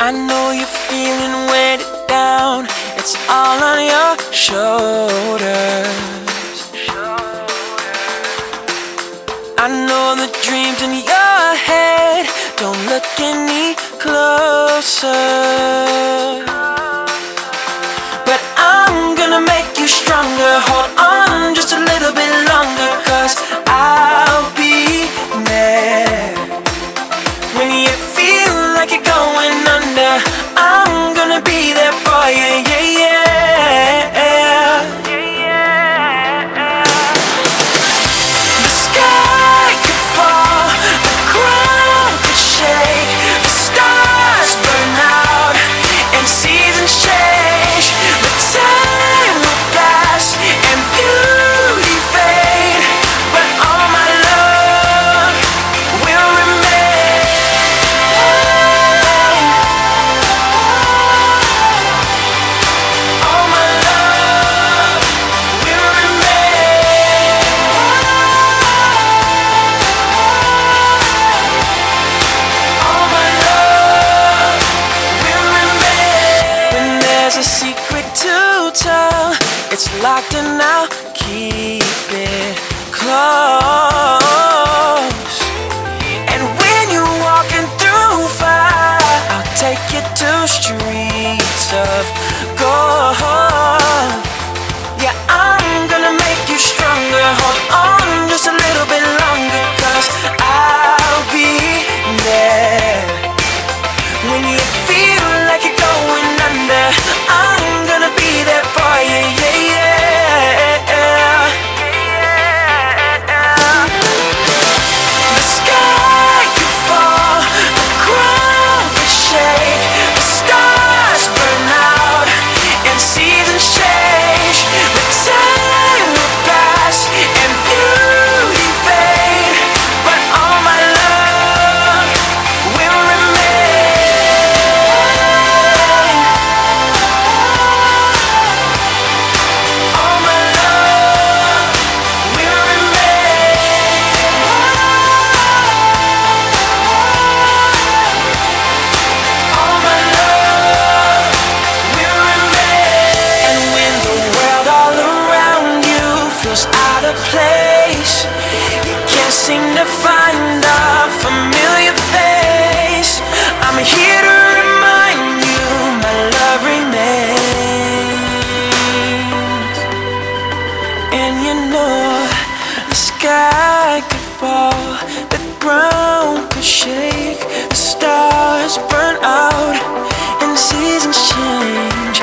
I know you're feeling weighted down. It's all on your shoulders. I know the dreams in your head. Don't look any closer. locked and I'll keep it close. And when you're walking through fire, I'll take you to streets of another place. You can't seem to find a familiar face. I'm here to remind you my love remains. And you know the sky could fall The ground could shake The stars burn out And seasons change.